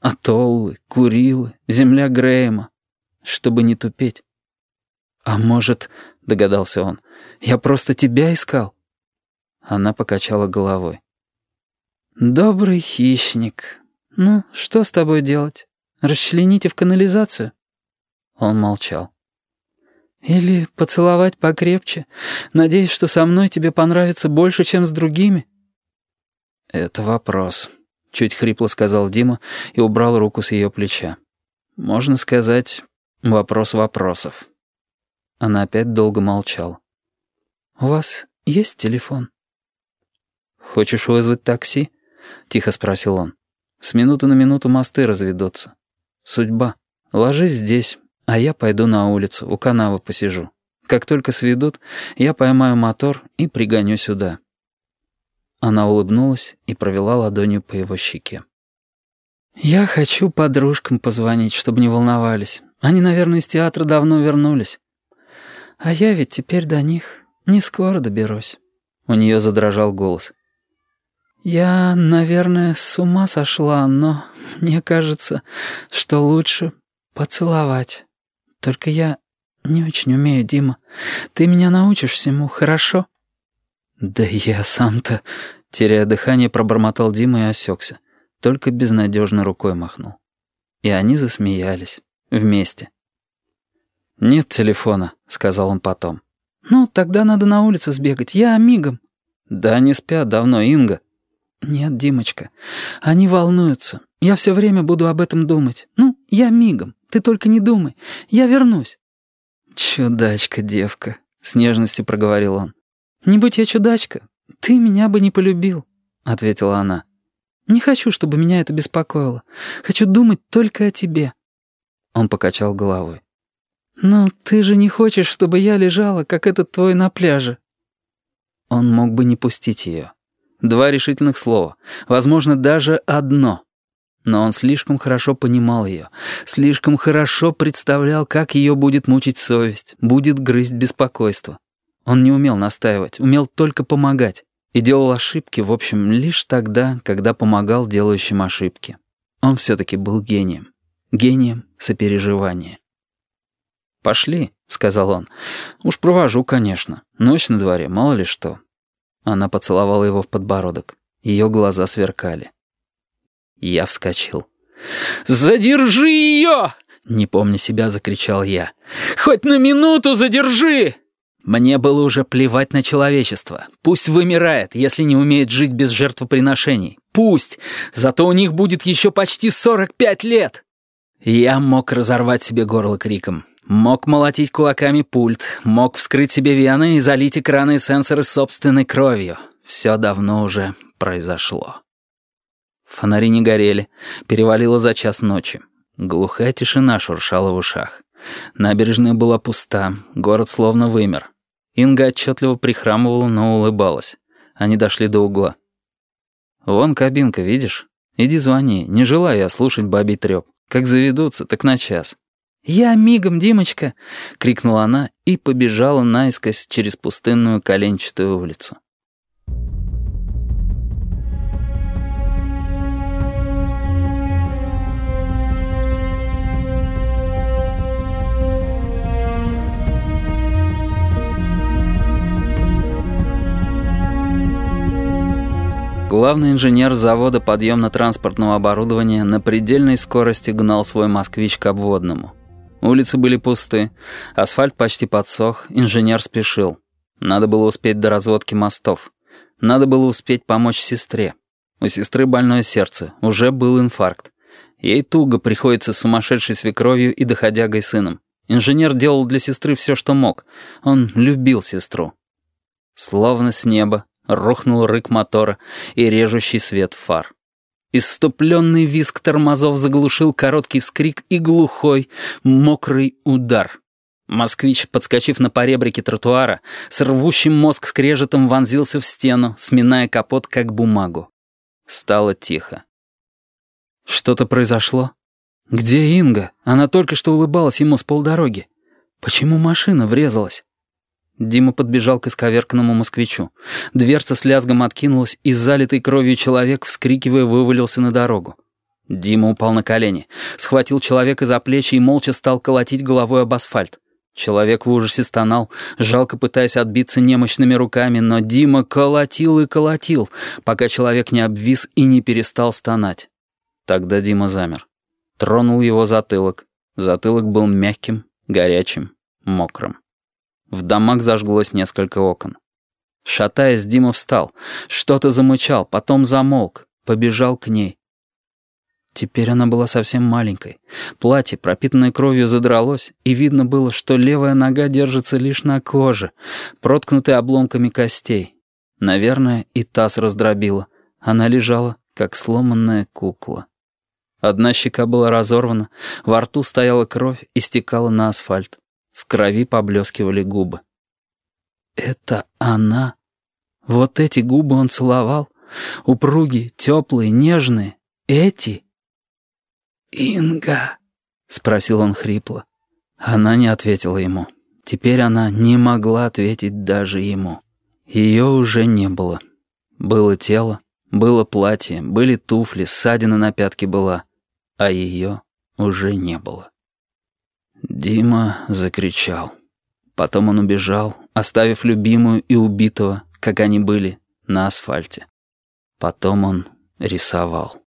Атоллы, Курилы, земля Грэема. Чтобы не тупеть. «А может, — догадался он, — я просто тебя искал?» Она покачала головой. «Добрый хищник. Ну, что с тобой делать? Расчлените в канализацию?» Он молчал. «Или поцеловать покрепче, надеясь, что со мной тебе понравится больше, чем с другими?» «Это вопрос», — чуть хрипло сказал Дима и убрал руку с ее плеча. «Можно сказать, вопрос вопросов». Она опять долго молчала. «У вас есть телефон?» «Хочешь вызвать такси?» — тихо спросил он. «С минуты на минуту мосты разведутся. Судьба. Ложись здесь, а я пойду на улицу, у канавы посижу. Как только сведут, я поймаю мотор и пригоню сюда». Она улыбнулась и провела ладонью по его щеке. «Я хочу подружкам позвонить, чтобы не волновались. Они, наверное, из театра давно вернулись. А я ведь теперь до них не скоро доберусь». У нее задрожал голос. «Я, наверное, с ума сошла, но мне кажется, что лучше поцеловать. Только я не очень умею, Дима. Ты меня научишь всему, хорошо?» «Да я сам-то...» Теряя дыхание, пробормотал Дима и осекся. Только безнадежно рукой махнул. И они засмеялись. Вместе. «Нет телефона», — сказал он потом. «Ну, тогда надо на улицу сбегать. Я мигом». «Да они спят давно, Инга». «Нет, Димочка, они волнуются. Я все время буду об этом думать. Ну, я мигом. Ты только не думай. Я вернусь». «Чудачка, девка», — с нежностью проговорил он. «Не будь я чудачка, ты меня бы не полюбил», — ответила она. «Не хочу, чтобы меня это беспокоило. Хочу думать только о тебе». Он покачал головой. «Ну, ты же не хочешь, чтобы я лежала, как этот твой на пляже?» Он мог бы не пустить ее. Два решительных слова, возможно, даже одно. Но он слишком хорошо понимал ее, слишком хорошо представлял, как ее будет мучить совесть, будет грызть беспокойство. Он не умел настаивать, умел только помогать. И делал ошибки, в общем, лишь тогда, когда помогал делающим ошибки. Он все-таки был гением. Гением сопереживания. «Пошли», — сказал он. «Уж провожу, конечно. Ночь на дворе, мало ли что». Она поцеловала его в подбородок. Ее глаза сверкали. Я вскочил. «Задержи ее!» Не помня себя, закричал я. «Хоть на минуту задержи!» Мне было уже плевать на человечество. Пусть вымирает, если не умеет жить без жертвоприношений. Пусть! Зато у них будет еще почти 45 лет! Я мог разорвать себе горло криком. Мог молотить кулаками пульт, мог вскрыть себе вены и залить экраны и сенсоры собственной кровью. Все давно уже произошло. Фонари не горели, перевалило за час ночи. Глухая тишина шуршала в ушах. Набережная была пуста, город словно вымер. Инга отчетливо прихрамывала, но улыбалась. Они дошли до угла. «Вон кабинка, видишь? Иди звони, не желаю я слушать бабий трёп. Как заведутся, так на час». «Я мигом, Димочка!» — крикнула она и побежала наискось через пустынную коленчатую улицу. Главный инженер завода подъемно-транспортного оборудования на предельной скорости гнал свой «Москвич» к обводному. Улицы были пусты, асфальт почти подсох, инженер спешил. Надо было успеть до разводки мостов. Надо было успеть помочь сестре. У сестры больное сердце, уже был инфаркт. Ей туго приходится сумасшедшей свекровью и доходягой сыном. Инженер делал для сестры все, что мог. Он любил сестру. Словно с неба рухнул рык мотора и режущий свет фар. Иступленный визг тормозов заглушил короткий вскрик и глухой, мокрый удар. Москвич, подскочив на поребрике тротуара, с рвущим мозг скрежетом вонзился в стену, сминая капот как бумагу. Стало тихо. Что-то произошло? Где Инга? Она только что улыбалась ему с полдороги. Почему машина врезалась? Дима подбежал к исковерканному москвичу. Дверца с лязгом откинулась, и залитый кровью человек, вскрикивая, вывалился на дорогу. Дима упал на колени, схватил человека за плечи и молча стал колотить головой об асфальт. Человек в ужасе стонал, жалко пытаясь отбиться немощными руками, но Дима колотил и колотил, пока человек не обвис и не перестал стонать. Тогда Дима замер. Тронул его затылок. Затылок был мягким, горячим, мокрым. В домах зажглось несколько окон. Шатаясь, Дима встал. Что-то замычал, потом замолк, побежал к ней. Теперь она была совсем маленькой. Платье, пропитанное кровью, задралось, и видно было, что левая нога держится лишь на коже, проткнутой обломками костей. Наверное, и таз раздробила. Она лежала, как сломанная кукла. Одна щека была разорвана, во рту стояла кровь и стекала на асфальт. В крови поблескивали губы. Это она? Вот эти губы он целовал? Упругие, теплые, нежные. Эти? «Инга?» — спросил он хрипло. Она не ответила ему. Теперь она не могла ответить даже ему. Ее уже не было. Было тело, было платье, были туфли, ссадина на пятке была, а ее уже не было. Дима закричал. Потом он убежал, оставив любимую и убитого, как они были, на асфальте. Потом он рисовал.